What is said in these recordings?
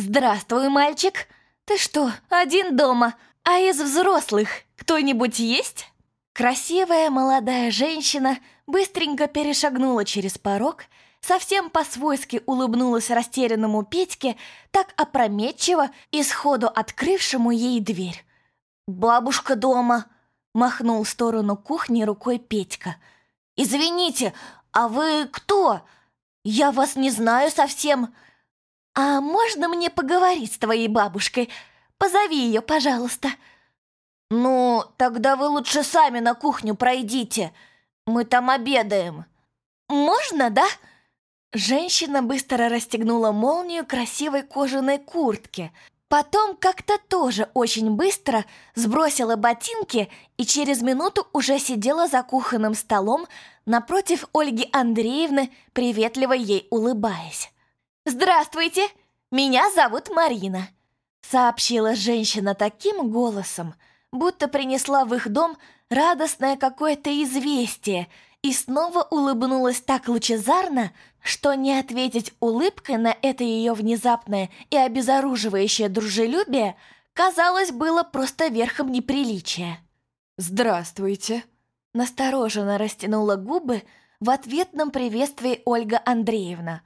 «Здравствуй, мальчик! Ты что, один дома? А из взрослых кто-нибудь есть?» Красивая молодая женщина быстренько перешагнула через порог, совсем по-свойски улыбнулась растерянному Петьке, так опрометчиво и сходу открывшему ей дверь. «Бабушка дома!» — махнул в сторону кухни рукой Петька. «Извините, а вы кто? Я вас не знаю совсем. А можно мне поговорить с твоей бабушкой? Позови ее, пожалуйста». «Ну, тогда вы лучше сами на кухню пройдите. Мы там обедаем». «Можно, да?» Женщина быстро расстегнула молнию красивой кожаной куртки. Потом как-то тоже очень быстро сбросила ботинки и через минуту уже сидела за кухонным столом напротив Ольги Андреевны, приветливо ей улыбаясь. «Здравствуйте, меня зовут Марина», — сообщила женщина таким голосом, будто принесла в их дом радостное какое-то известие и снова улыбнулась так лучезарно, что не ответить улыбкой на это ее внезапное и обезоруживающее дружелюбие казалось было просто верхом неприличия. «Здравствуйте!» Настороженно растянула губы в ответном приветствии Ольга Андреевна.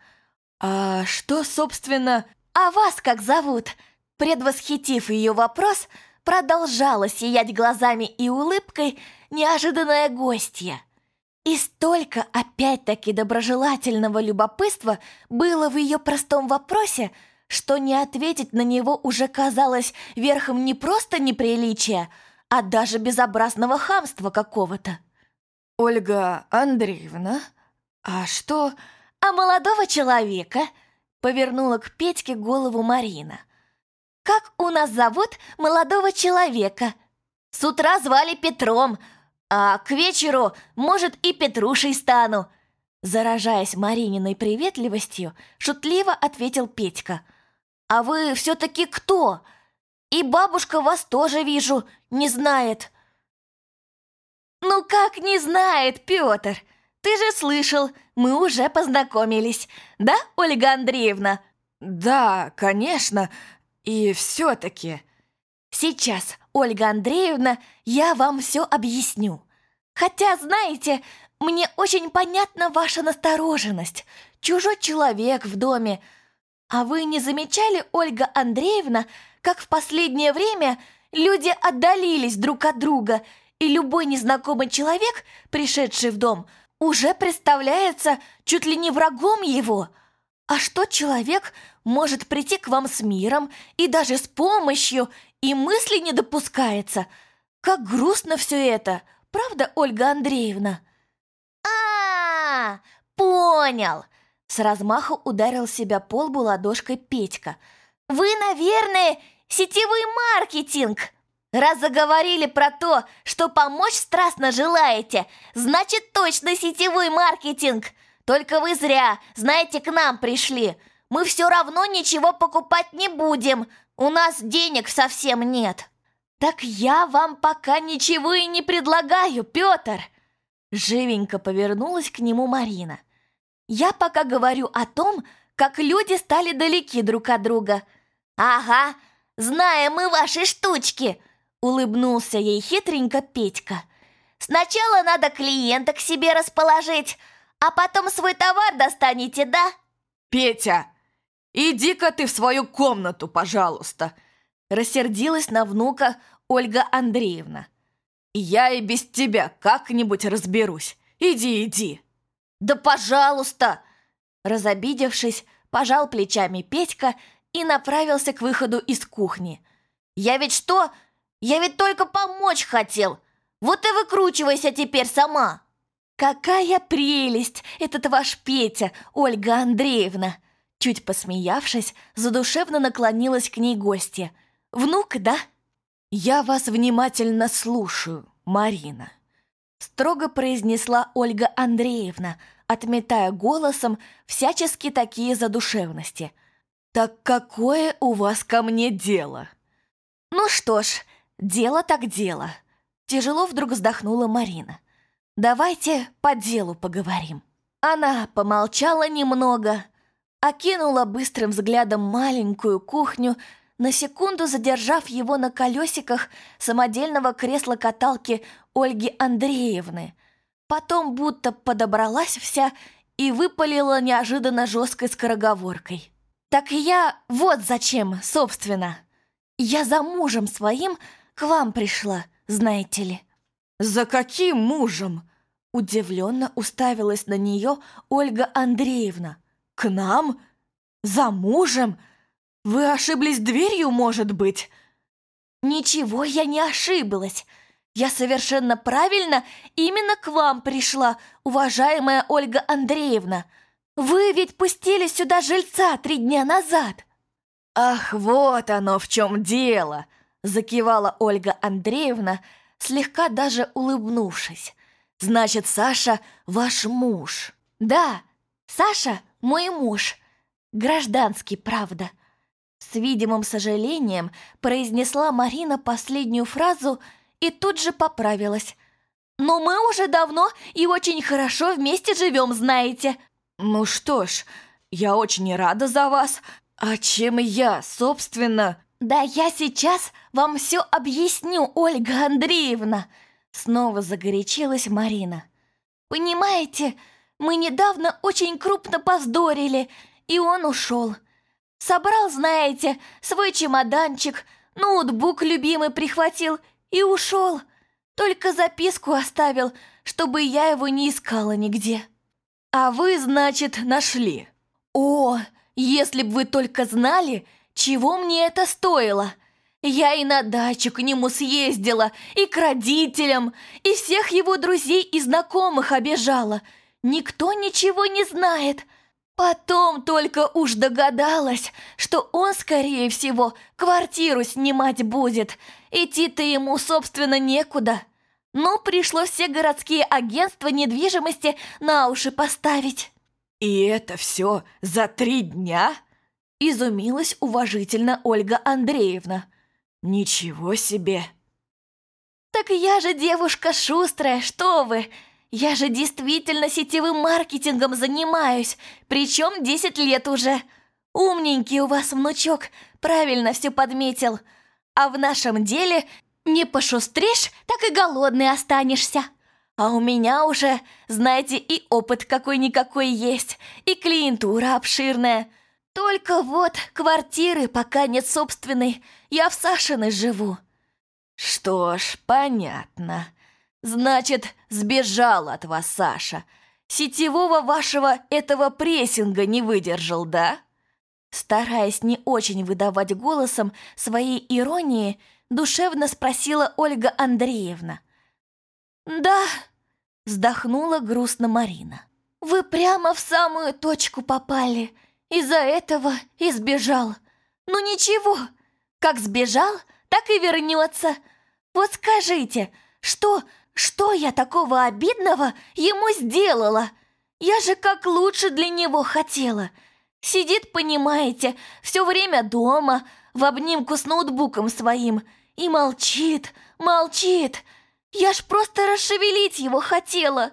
«А что, собственно...» «А вас как зовут?» Предвосхитив ее вопрос, продолжала сиять глазами и улыбкой неожиданная гостья. И столько опять-таки доброжелательного любопытства было в ее простом вопросе, что не ответить на него уже казалось верхом не просто неприличия, а даже безобразного хамства какого-то. «Ольга Андреевна, а что...» «А молодого человека?» — повернула к Петьке голову Марина. «Как у нас зовут молодого человека?» «С утра звали Петром, а к вечеру, может, и Петрушей стану!» Заражаясь Марининой приветливостью, шутливо ответил Петька. «А вы все-таки кто? И бабушка вас тоже вижу, не знает». «Ну как не знает, Петр? Ты же слышал, мы уже познакомились, да, Ольга Андреевна?» «Да, конечно, и все-таки...» «Сейчас, Ольга Андреевна, я вам все объясню. Хотя, знаете, мне очень понятна ваша настороженность. Чужой человек в доме. А вы не замечали, Ольга Андреевна, как в последнее время люди отдалились друг от друга, и любой незнакомый человек, пришедший в дом, уже представляется чуть ли не врагом его? А что человек может прийти к вам с миром и даже с помощью, и мысли не допускается? Как грустно все это!» Правда, Ольга Андреевна?» а, -а, Понял!» С размаху ударил себя по лбу ладошкой Петька. «Вы, наверное, сетевой маркетинг!» Раз заговорили про то, что помочь страстно желаете, значит точно сетевой маркетинг. Только вы зря, знаете, к нам пришли. Мы все равно ничего покупать не будем. У нас денег совсем нет. «Так я вам пока ничего и не предлагаю, Петр!» Живенько повернулась к нему Марина. «Я пока говорю о том, как люди стали далеки друг от друга». «Ага, знаем мы ваши штучки!» Улыбнулся ей хитренько Петька. «Сначала надо клиента к себе расположить, а потом свой товар достанете, да?» «Петя, иди-ка ты в свою комнату, пожалуйста!» Рассердилась на внука Ольга Андреевна. «Я и без тебя как-нибудь разберусь. Иди, иди!» «Да пожалуйста!» Разобидевшись, пожал плечами Петька и направился к выходу из кухни. «Я ведь что? Я ведь только помочь хотел! Вот и выкручивайся теперь сама!» «Какая прелесть этот ваш Петя, Ольга Андреевна!» Чуть посмеявшись, задушевно наклонилась к ней гостья. «Внук, да?» «Я вас внимательно слушаю, Марина», — строго произнесла Ольга Андреевна, отметая голосом всячески такие задушевности. «Так какое у вас ко мне дело?» «Ну что ж, дело так дело», — тяжело вдруг вздохнула Марина. «Давайте по делу поговорим». Она помолчала немного, окинула быстрым взглядом маленькую кухню, на секунду задержав его на колесиках самодельного кресла-каталки Ольги Андреевны. Потом будто подобралась вся и выпалила неожиданно жесткой скороговоркой. «Так я вот зачем, собственно. Я за мужем своим к вам пришла, знаете ли». «За каким мужем?» Удивленно уставилась на нее Ольга Андреевна. «К нам? За мужем? Вы ошиблись дверью, может быть?» «Ничего, я не ошиблась. Я совершенно правильно именно к вам пришла, уважаемая Ольга Андреевна. Вы ведь пустили сюда жильца три дня назад». «Ах, вот оно в чем дело!» – закивала Ольга Андреевна, слегка даже улыбнувшись. «Значит, Саша ваш муж?» «Да, Саша мой муж. Гражданский, правда». С видимым сожалением произнесла Марина последнюю фразу и тут же поправилась. «Но мы уже давно и очень хорошо вместе живем, знаете». «Ну что ж, я очень рада за вас. А чем я, собственно...» «Да я сейчас вам все объясню, Ольга Андреевна!» Снова загорячилась Марина. «Понимаете, мы недавно очень крупно поздорили, и он ушел. Собрал, знаете, свой чемоданчик, ноутбук любимый прихватил и ушел. Только записку оставил, чтобы я его не искала нигде». «А вы, значит, нашли?» «О, если бы вы только знали, чего мне это стоило!» Я и на дачу к нему съездила, и к родителям, и всех его друзей и знакомых обижала. Никто ничего не знает. Потом только уж догадалась, что он, скорее всего, квартиру снимать будет. Идти-то ему, собственно, некуда. Но пришлось все городские агентства недвижимости на уши поставить. «И это все за три дня?» Изумилась уважительно Ольга Андреевна. «Ничего себе!» «Так я же девушка шустрая, что вы! Я же действительно сетевым маркетингом занимаюсь, причем 10 лет уже. Умненький у вас внучок, правильно все подметил. А в нашем деле не пошустришь, так и голодный останешься. А у меня уже, знаете, и опыт какой-никакой есть, и клиентура обширная». Только вот квартиры пока нет собственной, я в Сашиной живу. Что ж, понятно. Значит, сбежал от вас Саша. Сетевого вашего этого прессинга не выдержал, да? Стараясь не очень выдавать голосом своей иронии, душевно спросила Ольга Андреевна. «Да», — вздохнула грустно Марина. «Вы прямо в самую точку попали. Из-за этого и сбежал. Ну ничего, как сбежал, так и вернется. Вот скажите, что, что я такого обидного ему сделала? Я же как лучше для него хотела. Сидит, понимаете, все время дома, в обнимку с ноутбуком своим, и молчит, молчит. Я ж просто расшевелить его хотела.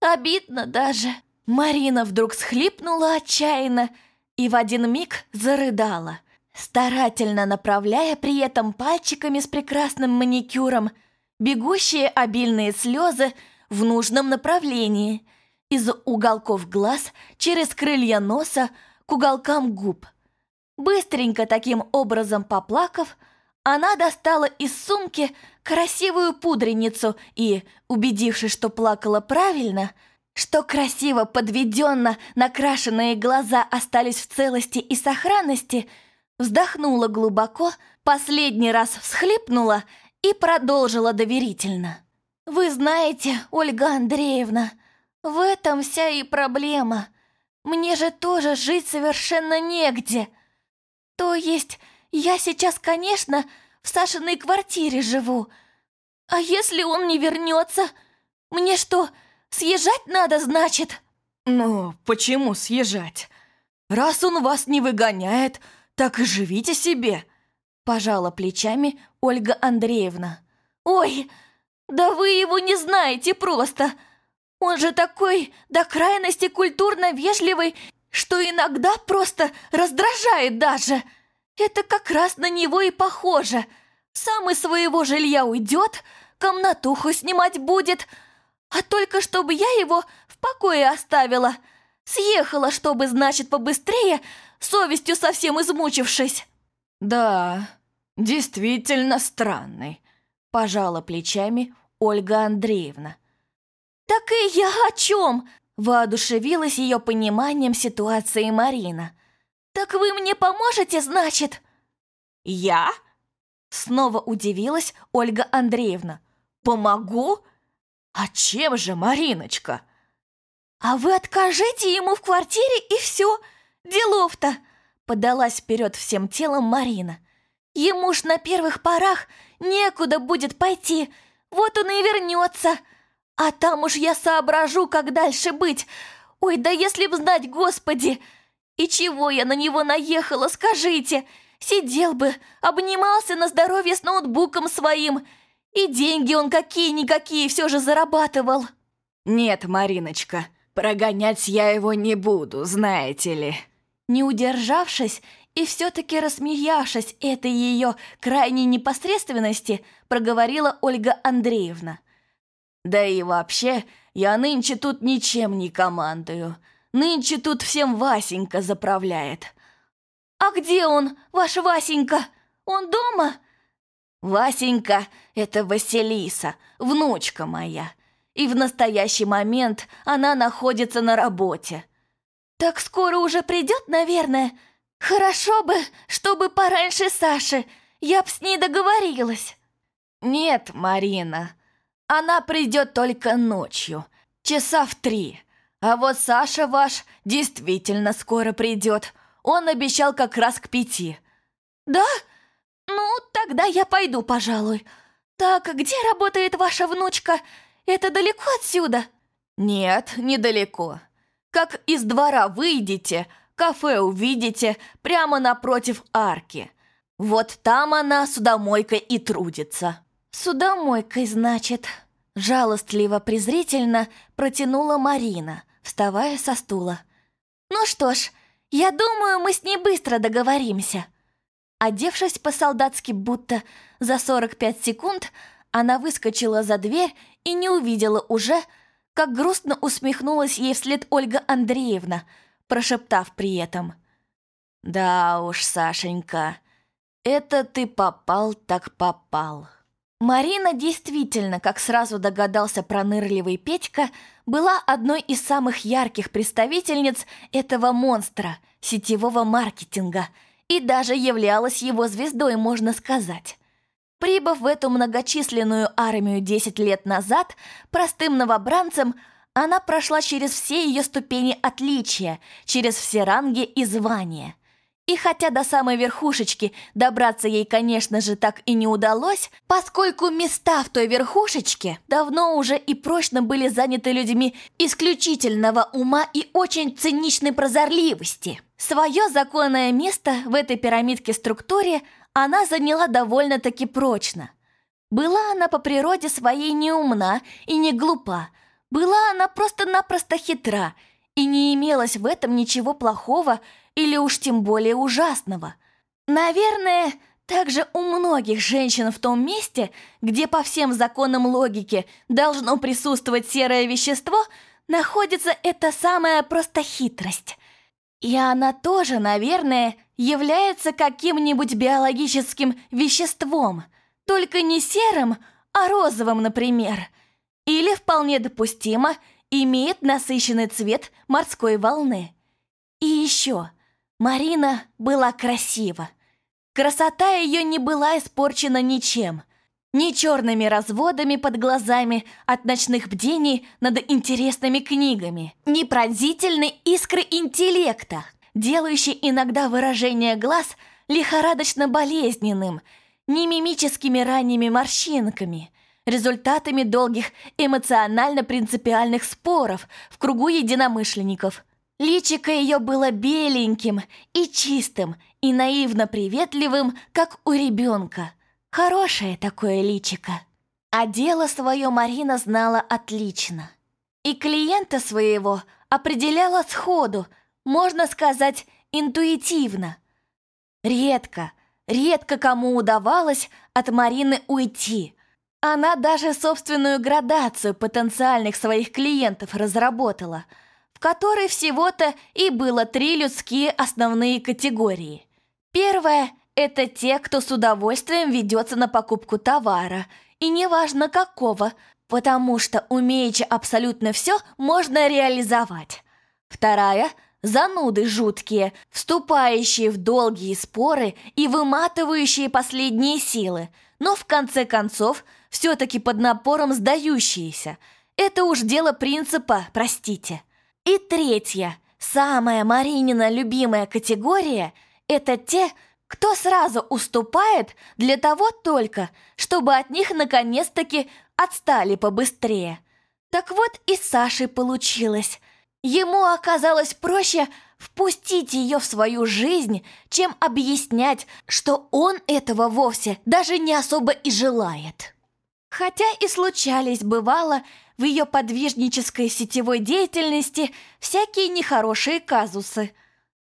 Обидно даже. Марина вдруг схлипнула отчаянно и в один миг зарыдала, старательно направляя при этом пальчиками с прекрасным маникюром бегущие обильные слезы в нужном направлении, из уголков глаз через крылья носа к уголкам губ. Быстренько таким образом поплакав, она достала из сумки красивую пудреницу и, убедившись, что плакала правильно, что красиво подведенно накрашенные глаза остались в целости и сохранности, вздохнула глубоко, последний раз всхлипнула и продолжила доверительно. «Вы знаете, Ольга Андреевна, в этом вся и проблема. Мне же тоже жить совершенно негде. То есть я сейчас, конечно, в Сашиной квартире живу. А если он не вернется, мне что, Съезжать надо, значит?» «Ну, почему съезжать? Раз он вас не выгоняет, так и живите себе!» Пожала плечами Ольга Андреевна. «Ой, да вы его не знаете просто! Он же такой до крайности культурно вежливый, что иногда просто раздражает даже. Это как раз на него и похоже. Сам из своего жилья уйдет, комнатуху снимать будет, а только чтобы я его в покое оставила. Съехала, чтобы, значит, побыстрее, совестью совсем измучившись. Да, действительно странный, пожала плечами Ольга Андреевна. Так и я о чем? Воодушевилась ее пониманием ситуации Марина. «Так вы мне поможете, значит?» «Я?» Снова удивилась Ольга Андреевна. «Помогу? А чем же, Мариночка?» «А вы откажите ему в квартире и все. Делов-то!» Подалась вперед всем телом Марина. «Ему ж на первых порах некуда будет пойти. Вот он и вернется. А там уж я соображу, как дальше быть. Ой, да если б знать, господи! И чего я на него наехала, скажите? Сидел бы, обнимался на здоровье с ноутбуком своим. И деньги он какие-никакие все же зарабатывал. Нет, Мариночка, прогонять я его не буду, знаете ли. Не удержавшись и все-таки рассмеявшись этой ее крайней непосредственности, проговорила Ольга Андреевна. Да и вообще, я нынче тут ничем не командую. Нынче тут всем Васенька заправляет. А где он, ваш Васенька? Он дома? Васенька — это Василиса, внучка моя. И в настоящий момент она находится на работе. Так скоро уже придет, наверное. Хорошо бы, чтобы пораньше Саши. Я б с ней договорилась. Нет, Марина, она придет только ночью, часа в три. А вот Саша ваш действительно скоро придет. Он обещал как раз к пяти. Да? Ну, тогда я пойду, пожалуй. Так, где работает ваша внучка? Это далеко отсюда? Нет, недалеко. Как из двора выйдете, кафе увидите прямо напротив арки. Вот там она судомойкой и трудится. «Судомойкой, значит?» Жалостливо-презрительно протянула Марина, вставая со стула. «Ну что ж, я думаю, мы с ней быстро договоримся». Одевшись по-солдатски будто за 45 секунд, она выскочила за дверь и не увидела уже, как грустно усмехнулась ей вслед Ольга Андреевна, прошептав при этом. «Да уж, Сашенька, это ты попал так попал». Марина действительно, как сразу догадался пронырливый Петька, была одной из самых ярких представительниц этого монстра сетевого маркетинга и даже являлась его звездой, можно сказать. Прибыв в эту многочисленную армию 10 лет назад, простым новобранцем она прошла через все ее ступени отличия, через все ранги и звания – и хотя до самой верхушечки добраться ей, конечно же, так и не удалось, поскольку места в той верхушечке давно уже и прочно были заняты людьми исключительного ума и очень циничной прозорливости. Свое законное место в этой пирамидке-структуре она заняла довольно-таки прочно. Была она по природе своей не умна и не глупа, была она просто-напросто хитра, и не имелось в этом ничего плохого, или уж тем более ужасного. Наверное, также у многих женщин в том месте, где по всем законам логики должно присутствовать серое вещество, находится эта самая просто хитрость. И она тоже, наверное, является каким-нибудь биологическим веществом, только не серым, а розовым, например. Или, вполне допустимо, имеет насыщенный цвет морской волны. И еще – Марина была красива. Красота ее не была испорчена ничем. Ни черными разводами под глазами от ночных бдений над интересными книгами, ни пронзительной искры интеллекта, делающей иногда выражение глаз лихорадочно болезненным, ни мимическими ранними морщинками, результатами долгих эмоционально-принципиальных споров в кругу единомышленников – Личико ее было беленьким и чистым, и наивно приветливым, как у ребенка. Хорошее такое личико. А дело свое Марина знала отлично. И клиента своего определяла сходу, можно сказать, интуитивно. Редко, редко кому удавалось от Марины уйти. Она даже собственную градацию потенциальных своих клиентов разработала, в которой всего-то и было три людские основные категории. Первая – это те, кто с удовольствием ведется на покупку товара, и неважно какого, потому что, умеючи абсолютно все, можно реализовать. Вторая – зануды жуткие, вступающие в долгие споры и выматывающие последние силы, но в конце концов все-таки под напором сдающиеся. Это уж дело принципа, простите. И третья, самая Маринина любимая категория – это те, кто сразу уступает для того только, чтобы от них наконец-таки отстали побыстрее. Так вот и с Сашей получилось. Ему оказалось проще впустить ее в свою жизнь, чем объяснять, что он этого вовсе даже не особо и желает. Хотя и случались, бывало, в ее подвижнической сетевой деятельности всякие нехорошие казусы.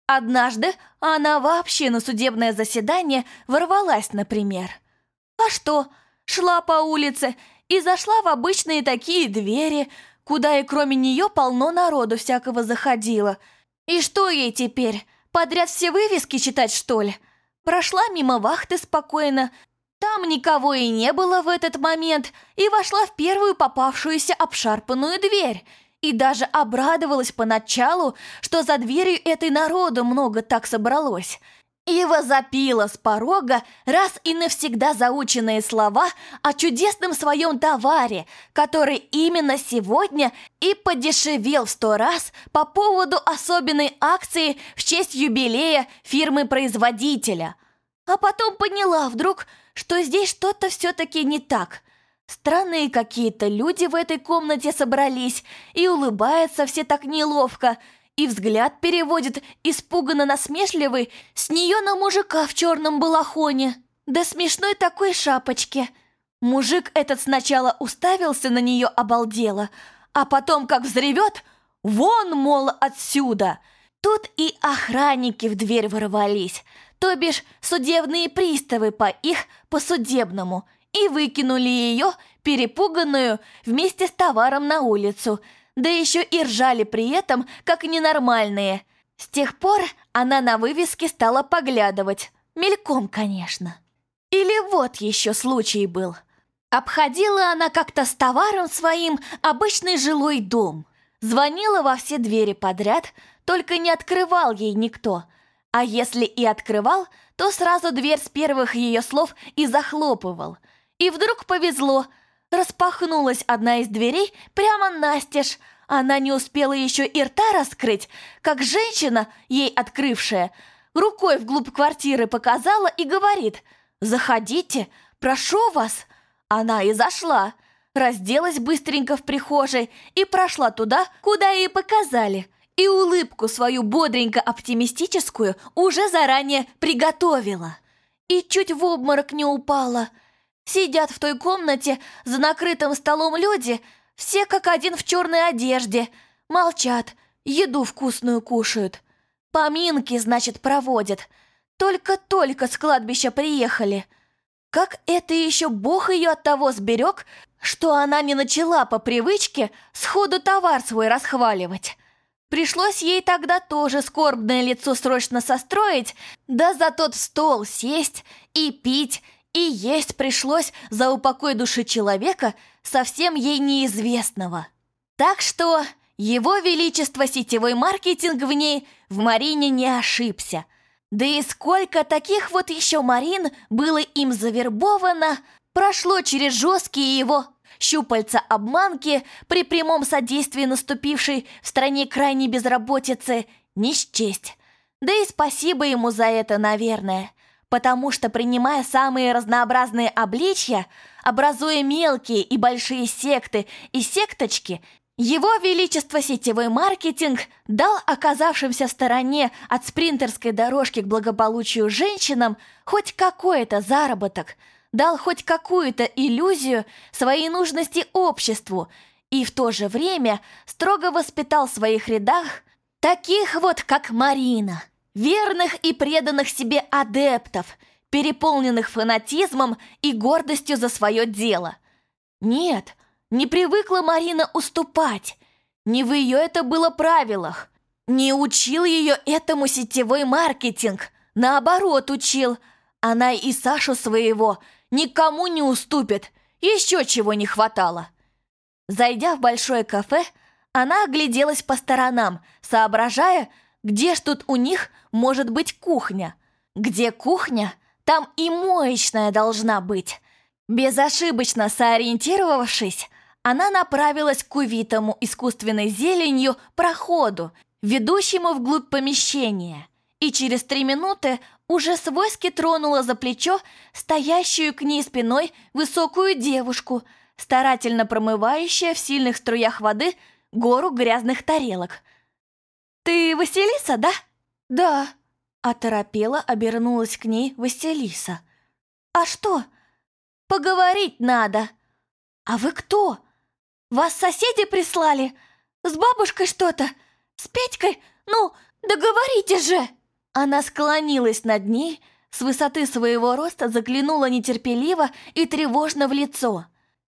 Однажды она вообще на судебное заседание ворвалась, например. А что, шла по улице и зашла в обычные такие двери – куда и кроме нее полно народу всякого заходило. И что ей теперь, подряд все вывески читать, что ли? Прошла мимо вахты спокойно, там никого и не было в этот момент, и вошла в первую попавшуюся обшарпанную дверь, и даже обрадовалась поначалу, что за дверью этой народу много так собралось – и возопила с порога раз и навсегда заученные слова о чудесном своем товаре, который именно сегодня и подешевел в сто раз по поводу особенной акции в честь юбилея фирмы-производителя. А потом поняла вдруг, что здесь что-то все-таки не так. Странные какие-то люди в этой комнате собрались, и улыбаются все так неловко – и взгляд переводит испуганно насмешливый с нее на мужика в черном балахоне, да смешной такой шапочке. Мужик этот сначала уставился на нее обалдело, а потом как взревет «Вон, мол, отсюда!» Тут и охранники в дверь ворвались, то бишь судебные приставы по их по-судебному, и выкинули ее, перепуганную, вместе с товаром на улицу – да еще и ржали при этом, как ненормальные. С тех пор она на вывеске стала поглядывать. Мельком, конечно. Или вот еще случай был. Обходила она как-то с товаром своим обычный жилой дом. Звонила во все двери подряд, только не открывал ей никто. А если и открывал, то сразу дверь с первых ее слов и захлопывал. И вдруг повезло – Распахнулась одна из дверей прямо настежь. Она не успела еще и рта раскрыть, как женщина, ей открывшая, рукой вглубь квартиры показала и говорит «Заходите, прошу вас». Она и зашла, разделась быстренько в прихожей и прошла туда, куда ей показали, и улыбку свою бодренько-оптимистическую уже заранее приготовила. И чуть в обморок не упала – Сидят в той комнате за накрытым столом люди, все как один в черной одежде, молчат, еду вкусную кушают. Поминки, значит, проводят. Только-только с кладбища приехали. Как это еще Бог ее от того сберег, что она не начала по привычке сходу товар свой расхваливать. Пришлось ей тогда тоже скорбное лицо срочно состроить, да за тот стол сесть и пить, и есть пришлось за упокой души человека, совсем ей неизвестного. Так что его величество сетевой маркетинг в ней в Марине не ошибся. Да и сколько таких вот еще Марин было им завербовано, прошло через жесткие его щупальца обманки при прямом содействии наступившей в стране крайней безработицы, не счесть. Да и спасибо ему за это, наверное потому что, принимая самые разнообразные обличья, образуя мелкие и большие секты и секточки, его Величество сетевой маркетинг дал оказавшимся в стороне от спринтерской дорожки к благополучию женщинам хоть какой-то заработок, дал хоть какую-то иллюзию своей нужности обществу и в то же время строго воспитал в своих рядах Таких вот, как Марина, верных и преданных себе адептов, переполненных фанатизмом и гордостью за свое дело. Нет, не привыкла Марина уступать, не в ее это было правилах. Не учил ее этому сетевой маркетинг, наоборот учил. Она и Сашу своего никому не уступит, еще чего не хватало. Зайдя в большое кафе, она огляделась по сторонам, соображая, где ж тут у них может быть кухня. Где кухня, там и моечная должна быть. Безошибочно сориентировавшись, она направилась к увитому искусственной зеленью проходу, ведущему вглубь помещения, и через три минуты уже свойски тронула за плечо стоящую к ней спиной высокую девушку, старательно промывающая в сильных струях воды гору грязных тарелок. «Ты Василиса, да?» «Да», — оторопела обернулась к ней Василиса. «А что? Поговорить надо». «А вы кто? Вас соседи прислали? С бабушкой что-то? С Петькой? Ну, договорите же!» Она склонилась над ней, с высоты своего роста заглянула нетерпеливо и тревожно в лицо.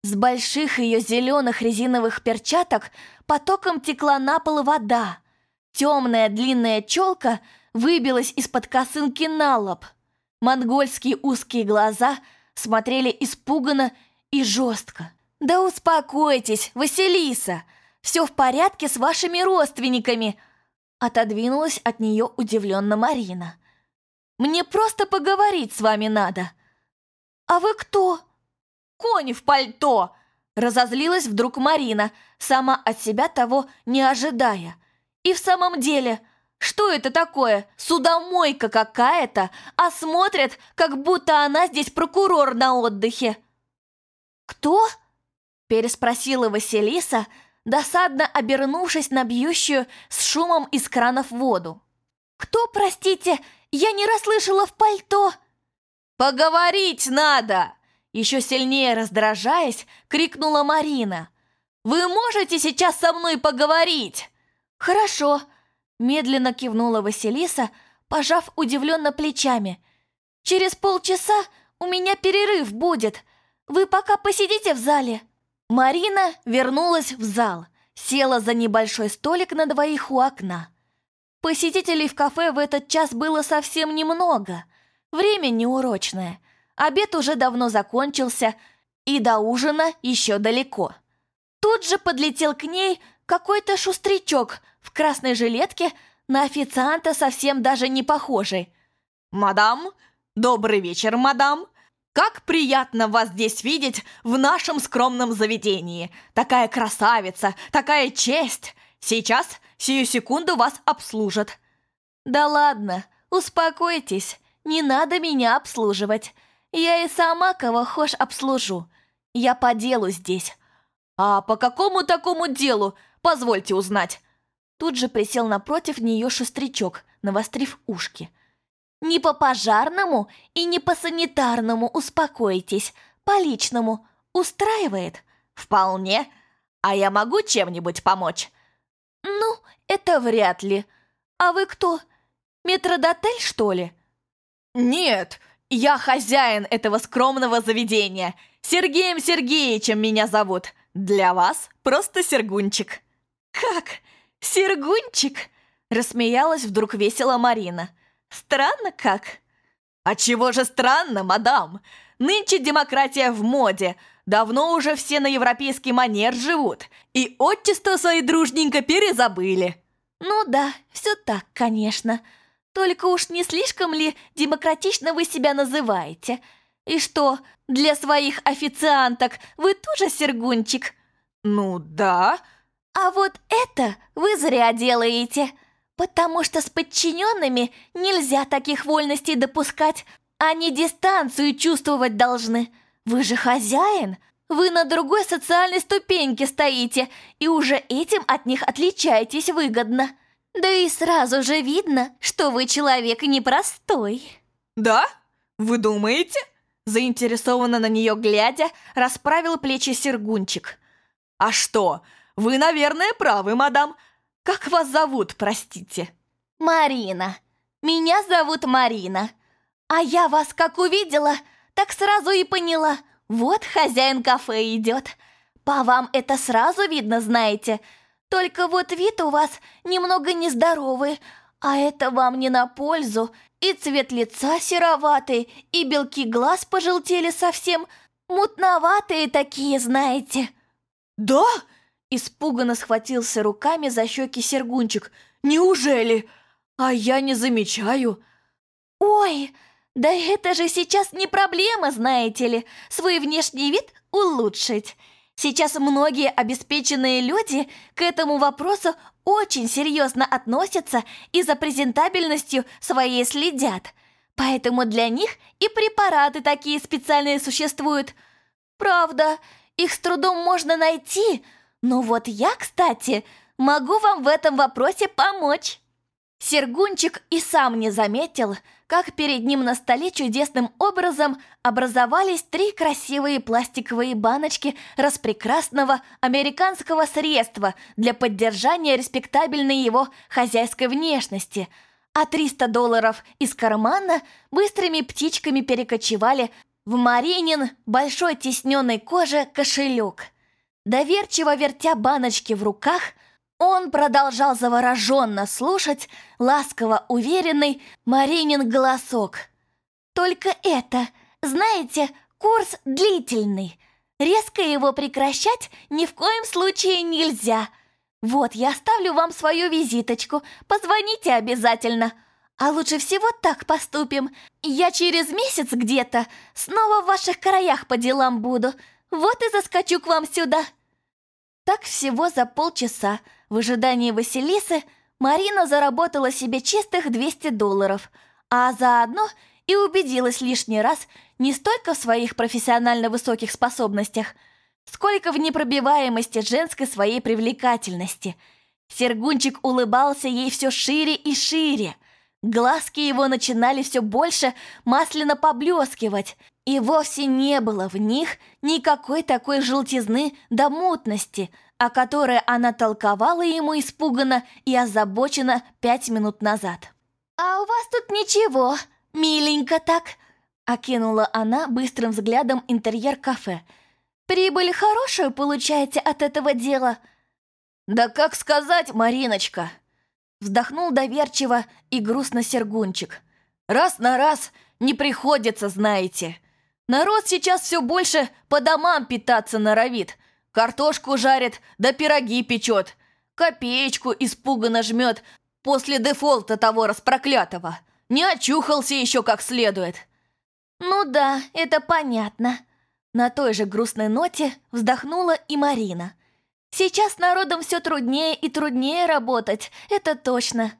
С больших ее зеленых резиновых перчаток потоком текла на пол вода. Темная длинная челка выбилась из-под косынки на лоб. Монгольские узкие глаза смотрели испуганно и жестко. «Да успокойтесь, Василиса! Все в порядке с вашими родственниками!» Отодвинулась от нее удивленно Марина. «Мне просто поговорить с вами надо!» «А вы кто?» «Конь в пальто!» Разозлилась вдруг Марина, сама от себя того не ожидая. «И в самом деле, что это такое? Судомойка какая-то, а смотрят, как будто она здесь прокурор на отдыхе!» «Кто?» Переспросила Василиса, досадно обернувшись на бьющую с шумом из кранов воду. «Кто, простите, я не расслышала в пальто?» «Поговорить надо!» Еще сильнее раздражаясь, крикнула Марина. «Вы можете сейчас со мной поговорить?» «Хорошо», — медленно кивнула Василиса, пожав удивленно плечами. «Через полчаса у меня перерыв будет. Вы пока посидите в зале». Марина вернулась в зал, села за небольшой столик на двоих у окна. Посетителей в кафе в этот час было совсем немного. Время неурочное. Обед уже давно закончился, и до ужина еще далеко. Тут же подлетел к ней какой-то шустрячок в красной жилетке, на официанта совсем даже не похожий. «Мадам! Добрый вечер, мадам!» Как приятно вас здесь видеть в нашем скромном заведении. Такая красавица, такая честь. Сейчас, сию секунду вас обслужат. Да ладно, успокойтесь, не надо меня обслуживать. Я и сама кого хошь обслужу. Я по делу здесь. А по какому такому делу, позвольте узнать? Тут же присел напротив нее шустрячок, навострив ушки. Не по пожарному и не по санитарному, успокойтесь. По личному. Устраивает? Вполне. А я могу чем-нибудь помочь? Ну, это вряд ли. А вы кто? Метродотель, что ли? Нет, я хозяин этого скромного заведения. Сергеем Сергеевичем меня зовут. Для вас просто Сергунчик. Как? Сергунчик? Рассмеялась вдруг весело Марина. Странно как? А чего же странно, мадам? Нынче демократия в моде. Давно уже все на европейский манер живут. И отчество свои дружненько перезабыли. Ну да, все так, конечно. Только уж не слишком ли демократично вы себя называете? И что, для своих официанток вы тоже сергунчик? Ну да. А вот это вы зря делаете. Потому что с подчиненными нельзя таких вольностей допускать. Они дистанцию чувствовать должны. Вы же хозяин. Вы на другой социальной ступеньке стоите, и уже этим от них отличаетесь выгодно. Да и сразу же видно, что вы человек непростой. Да? Вы думаете? Заинтересованно на нее глядя, расправил плечи Сергунчик. А что? Вы, наверное, правы, мадам. Как вас зовут, простите?» «Марина. Меня зовут Марина. А я вас как увидела, так сразу и поняла. Вот хозяин кафе идет. По вам это сразу видно, знаете. Только вот вид у вас немного нездоровый, а это вам не на пользу. И цвет лица сероватый, и белки глаз пожелтели совсем. Мутноватые такие, знаете». «Да?» – испуганно схватился руками за щеки Сергунчик. «Неужели? А я не замечаю». «Ой, да это же сейчас не проблема, знаете ли, свой внешний вид улучшить. Сейчас многие обеспеченные люди к этому вопросу очень серьезно относятся и за презентабельностью своей следят. Поэтому для них и препараты такие специальные существуют. Правда, их с трудом можно найти, но вот я, кстати, могу вам в этом вопросе помочь. Сергунчик и сам не заметил, как перед ним на столе чудесным образом образовались три красивые пластиковые баночки распрекрасного американского средства для поддержания респектабельной его хозяйской внешности, а 300 долларов из кармана быстрыми птичками перекочевали в Маринин большой тесненной кожи кошелек. Доверчиво вертя баночки в руках – он продолжал завороженно слушать ласково уверенный Маринин голосок. «Только это, знаете, курс длительный. Резко его прекращать ни в коем случае нельзя. Вот, я оставлю вам свою визиточку, позвоните обязательно. А лучше всего так поступим. Я через месяц где-то снова в ваших краях по делам буду. Вот и заскочу к вам сюда». Так всего за полчаса в ожидании Василисы Марина заработала себе чистых 200 долларов, а заодно и убедилась лишний раз не столько в своих профессионально высоких способностях, сколько в непробиваемости женской своей привлекательности. Сергунчик улыбался ей все шире и шире. Глазки его начинали все больше масляно поблескивать, и вовсе не было в них никакой такой желтизны до мутности – о которой она толковала ему испуганно и озабоченно пять минут назад. «А у вас тут ничего, миленько так», — окинула она быстрым взглядом интерьер кафе. «Прибыль хорошую получаете от этого дела?» «Да как сказать, Мариночка!» Вздохнул доверчиво и грустно Сергунчик. «Раз на раз не приходится, знаете. Народ сейчас все больше по домам питаться норовит, Картошку жарит, да пироги печет. Копеечку испуганно жмет после дефолта того распроклятого. Не очухался еще как следует. Ну да, это понятно. На той же грустной ноте вздохнула и Марина. Сейчас народом все труднее и труднее работать, это точно.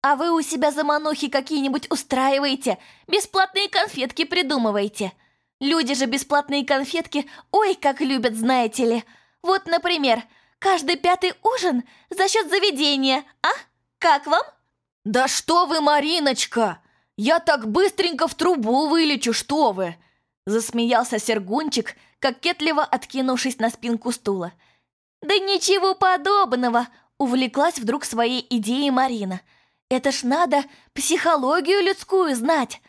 А вы у себя заманухи какие-нибудь устраиваете, бесплатные конфетки придумываете. Люди же бесплатные конфетки, ой, как любят, знаете ли. Вот, например, каждый пятый ужин за счет заведения, а? Как вам?» «Да что вы, Мариночка! Я так быстренько в трубу вылечу, что вы!» Засмеялся Сергунчик, кокетливо откинувшись на спинку стула. «Да ничего подобного!» Увлеклась вдруг своей идеей Марина. «Это ж надо психологию людскую знать!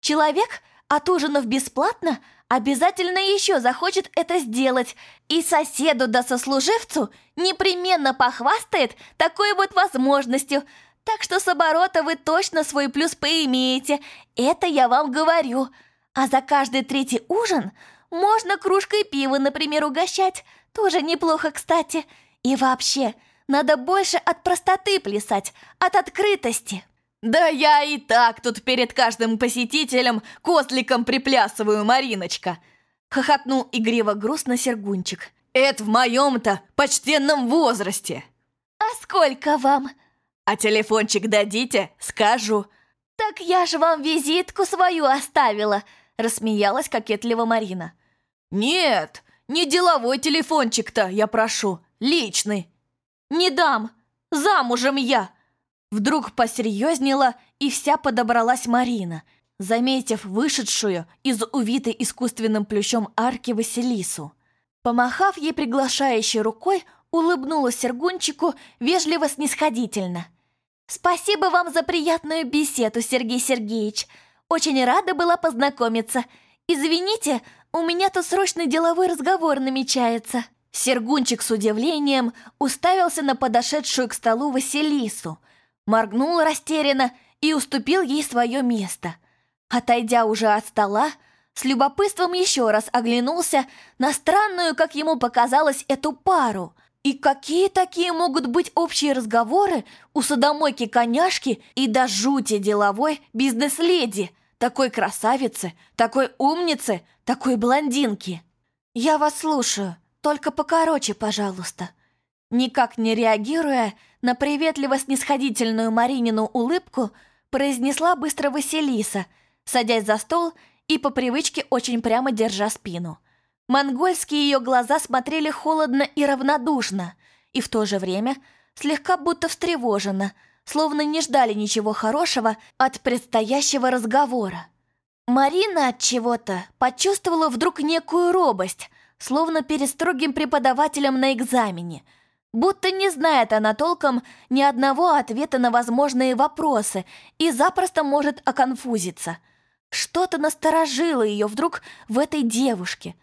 Человек, отужинав бесплатно, обязательно еще захочет это сделать, и соседу да сослуживцу непременно похвастает такой вот возможностью. Так что с оборота вы точно свой плюс поимеете, это я вам говорю. А за каждый третий ужин можно кружкой пива, например, угощать, тоже неплохо, кстати. И вообще, надо больше от простоты плясать, от открытости. «Да я и так тут перед каждым посетителем козликом приплясываю, Мариночка!» Хохотнул игриво грустно Сергунчик. «Это в моем-то почтенном возрасте!» «А сколько вам?» «А телефончик дадите? Скажу!» «Так я же вам визитку свою оставила!» Рассмеялась кокетливо Марина. «Нет, не деловой телефончик-то, я прошу, личный!» «Не дам! Замужем я!» Вдруг посерьезнела и вся подобралась Марина, заметив вышедшую из увитой искусственным плющом арки Василису. Помахав ей приглашающей рукой, улыбнулась Сергунчику вежливо-снисходительно. «Спасибо вам за приятную беседу, Сергей Сергеевич. Очень рада была познакомиться. Извините, у меня тут срочный деловой разговор намечается». Сергунчик с удивлением уставился на подошедшую к столу Василису, моргнул растерянно и уступил ей свое место. Отойдя уже от стола, с любопытством еще раз оглянулся на странную, как ему показалось, эту пару. И какие такие могут быть общие разговоры у садомойки-коняшки и до жути деловой бизнес-леди, такой красавицы, такой умницы, такой блондинки? «Я вас слушаю, только покороче, пожалуйста». Никак не реагируя на приветливо-снисходительную Маринину улыбку, произнесла быстро Василиса, садясь за стол и по привычке очень прямо держа спину. Монгольские ее глаза смотрели холодно и равнодушно, и в то же время слегка будто встревоженно, словно не ждали ничего хорошего от предстоящего разговора. Марина от чего-то почувствовала вдруг некую робость, словно перед строгим преподавателем на экзамене, будто не знает она толком ни одного ответа на возможные вопросы и запросто может оконфузиться – что-то насторожило ее вдруг в этой девушке.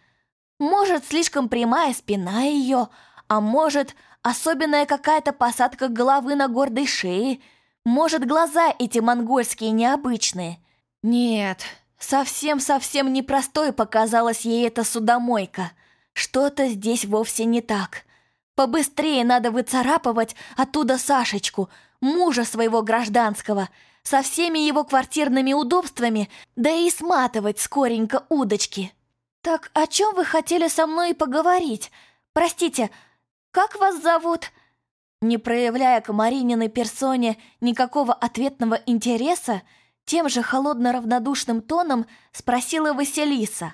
Может, слишком прямая спина ее, а может, особенная какая-то посадка головы на гордой шее, может, глаза эти монгольские необычные. Нет, совсем-совсем непростой показалась ей эта судомойка. Что-то здесь вовсе не так. Побыстрее надо выцарапывать оттуда Сашечку, мужа своего гражданского — со всеми его квартирными удобствами, да и сматывать скоренько удочки. «Так о чем вы хотели со мной поговорить? Простите, как вас зовут?» Не проявляя к Марининой персоне никакого ответного интереса, тем же холодно-равнодушным тоном спросила Василиса.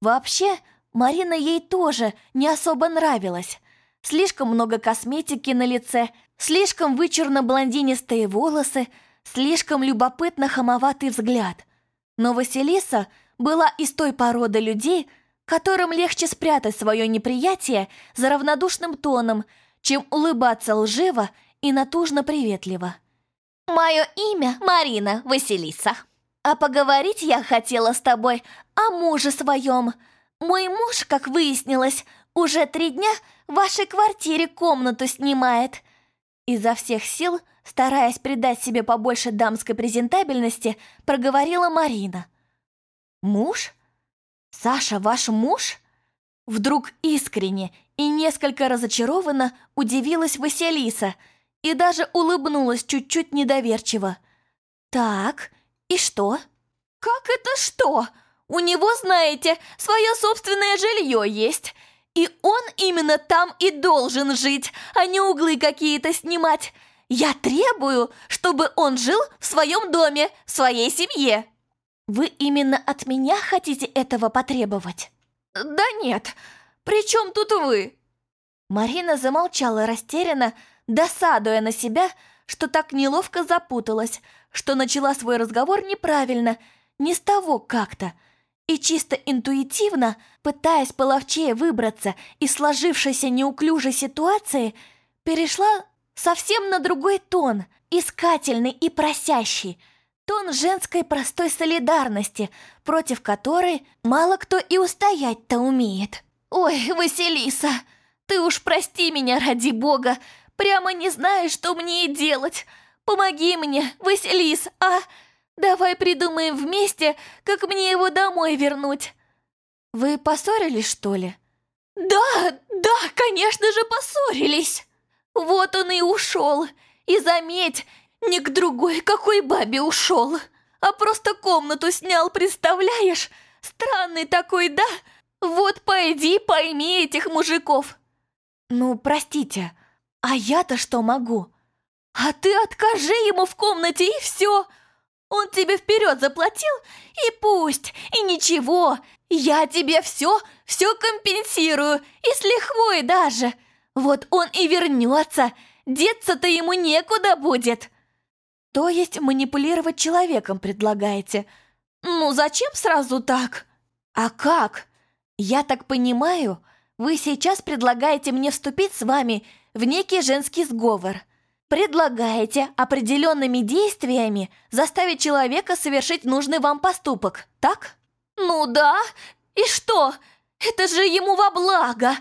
Вообще, Марина ей тоже не особо нравилась. Слишком много косметики на лице, слишком вычурно-блондинистые волосы — слишком любопытно хамоватый взгляд. Но Василиса была из той породы людей, которым легче спрятать свое неприятие за равнодушным тоном, чем улыбаться лживо и натужно приветливо. «Мое имя Марина Василиса. А поговорить я хотела с тобой о муже своем. Мой муж, как выяснилось, уже три дня в вашей квартире комнату снимает. Изо всех сил, стараясь придать себе побольше дамской презентабельности, проговорила Марина. «Муж? Саша ваш муж?» Вдруг искренне и несколько разочарованно удивилась Василиса и даже улыбнулась чуть-чуть недоверчиво. «Так, и что?» «Как это что? У него, знаете, свое собственное жилье есть. И он именно там и должен жить, а не углы какие-то снимать. Я требую, чтобы он жил в своем доме, в своей семье. Вы именно от меня хотите этого потребовать? Да нет, при чем тут вы? Марина замолчала растерянно, досадуя на себя, что так неловко запуталась, что начала свой разговор неправильно, не с того как-то, и чисто интуитивно, пытаясь половчее выбраться из сложившейся неуклюжей ситуации, перешла совсем на другой тон, искательный и просящий, тон женской простой солидарности, против которой мало кто и устоять-то умеет. «Ой, Василиса, ты уж прости меня ради бога, прямо не знаю, что мне и делать. Помоги мне, Василис, а...» Давай придумаем вместе, как мне его домой вернуть. Вы поссорились, что ли? Да, да, конечно же, поссорились. Вот он и ушел. И заметь, не к другой какой бабе ушел, а просто комнату снял, представляешь? Странный такой, да? Вот пойди пойми этих мужиков. Ну, простите, а я-то что могу? А ты откажи ему в комнате и все. Он тебе вперед заплатил, и пусть, и ничего. Я тебе все, все компенсирую, и с лихвой даже. Вот он и вернется, деться-то ему некуда будет. То есть манипулировать человеком предлагаете? Ну зачем сразу так? А как? Я так понимаю, Вы сейчас предлагаете мне вступить с вами в некий женский сговор. Предлагаете определенными действиями заставить человека совершить нужный вам поступок, так? Ну да. И что? Это же ему во благо.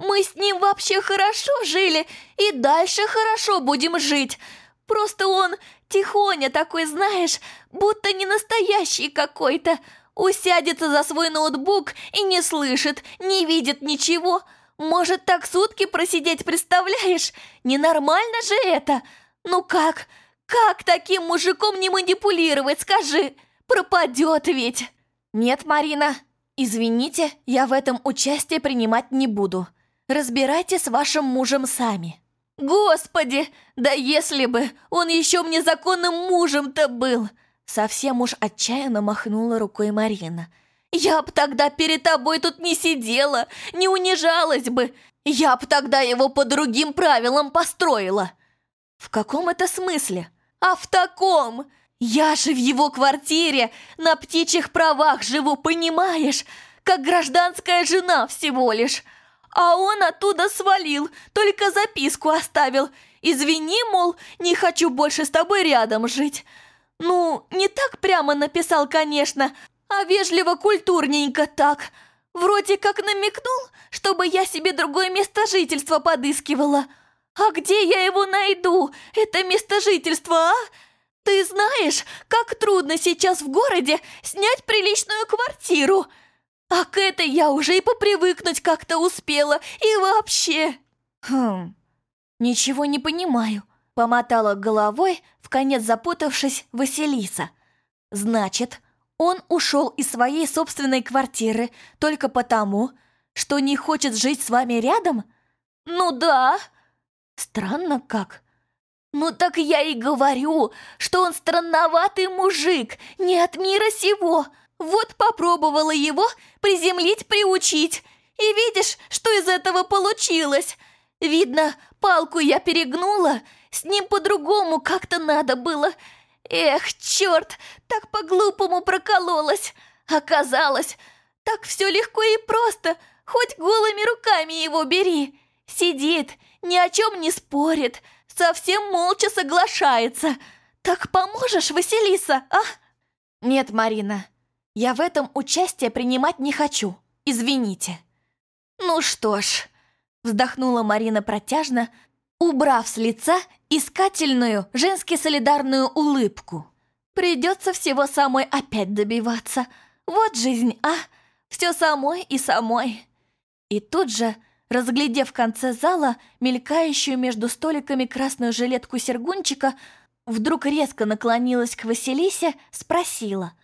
Мы с ним вообще хорошо жили и дальше хорошо будем жить. Просто он тихоня такой, знаешь, будто не настоящий какой-то. Усядется за свой ноутбук и не слышит, не видит ничего. Может так сутки просидеть, представляешь? Ненормально же это. Ну как? Как таким мужиком не манипулировать, скажи? Пропадет ведь. Нет, Марина, извините, я в этом участие принимать не буду. Разбирайтесь с вашим мужем сами. Господи, да если бы он еще мне законным мужем-то был! Совсем уж отчаянно махнула рукой Марина. Я б тогда перед тобой тут не сидела, не унижалась бы. Я б тогда его по другим правилам построила. В каком это смысле? А в таком! Я же в его квартире на птичьих правах живу, понимаешь? Как гражданская жена всего лишь. А он оттуда свалил, только записку оставил. Извини, мол, не хочу больше с тобой рядом жить. Ну, не так прямо написал, конечно, а вежливо культурненько так. Вроде как намекнул, чтобы я себе другое место жительства подыскивала. А где я его найду, это место жительства, а? Ты знаешь, как трудно сейчас в городе снять приличную квартиру. А к этой я уже и попривыкнуть как-то успела, и вообще... Хм, ничего не понимаю, помотала головой, в конец запутавшись, Василиса. Значит, он ушел из своей собственной квартиры только потому, что не хочет жить с вами рядом? Ну да. Странно как. Ну так я и говорю, что он странноватый мужик, не от мира сего. Вот попробовала его приземлить-приучить. И видишь, что из этого получилось? Видно, палку я перегнула, с ним по-другому как-то надо было. Эх, черт, так по-глупому прокололась. Оказалось, так все легко и просто, хоть голыми руками его бери. Сидит, ни о чем не спорит, совсем молча соглашается. Так поможешь, Василиса, а? Нет, Марина, я в этом участие принимать не хочу. Извините. Ну что ж, вздохнула Марина протяжно, убрав с лица искательную, женски солидарную улыбку. Придется всего самой опять добиваться. Вот жизнь, а? Все самой и самой. И тут же, разглядев в конце зала мелькающую между столиками красную жилетку Сергунчика, вдруг резко наклонилась к Василисе, спросила —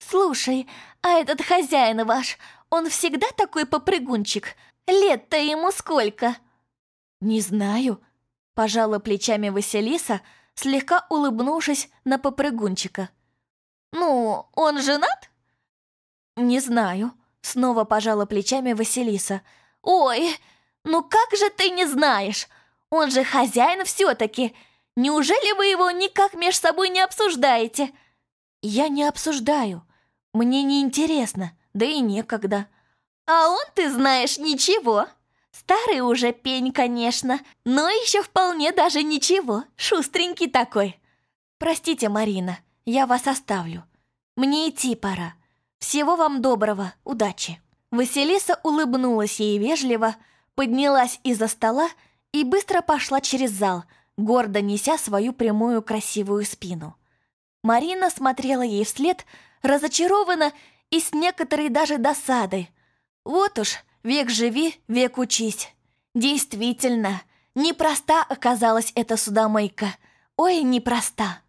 «Слушай, а этот хозяин ваш, он всегда такой попрыгунчик? Лет-то ему сколько?» «Не знаю», — пожала плечами Василиса, слегка улыбнувшись на попрыгунчика. «Ну, он женат?» «Не знаю», — снова пожала плечами Василиса. «Ой, ну как же ты не знаешь? Он же хозяин все-таки. Неужели вы его никак меж собой не обсуждаете?» «Я не обсуждаю», мне не интересно, да и некогда. А он, ты знаешь, ничего. Старый уже пень, конечно, но еще вполне даже ничего, шустренький такой. Простите, Марина, я вас оставлю. Мне идти пора. Всего вам доброго, удачи. Василиса улыбнулась ей вежливо, поднялась из-за стола и быстро пошла через зал, гордо неся свою прямую красивую спину. Марина смотрела ей вслед, разочарована и с некоторой даже досадой. Вот уж, век живи, век учись. Действительно, непроста оказалась эта судомойка. Ой, непроста.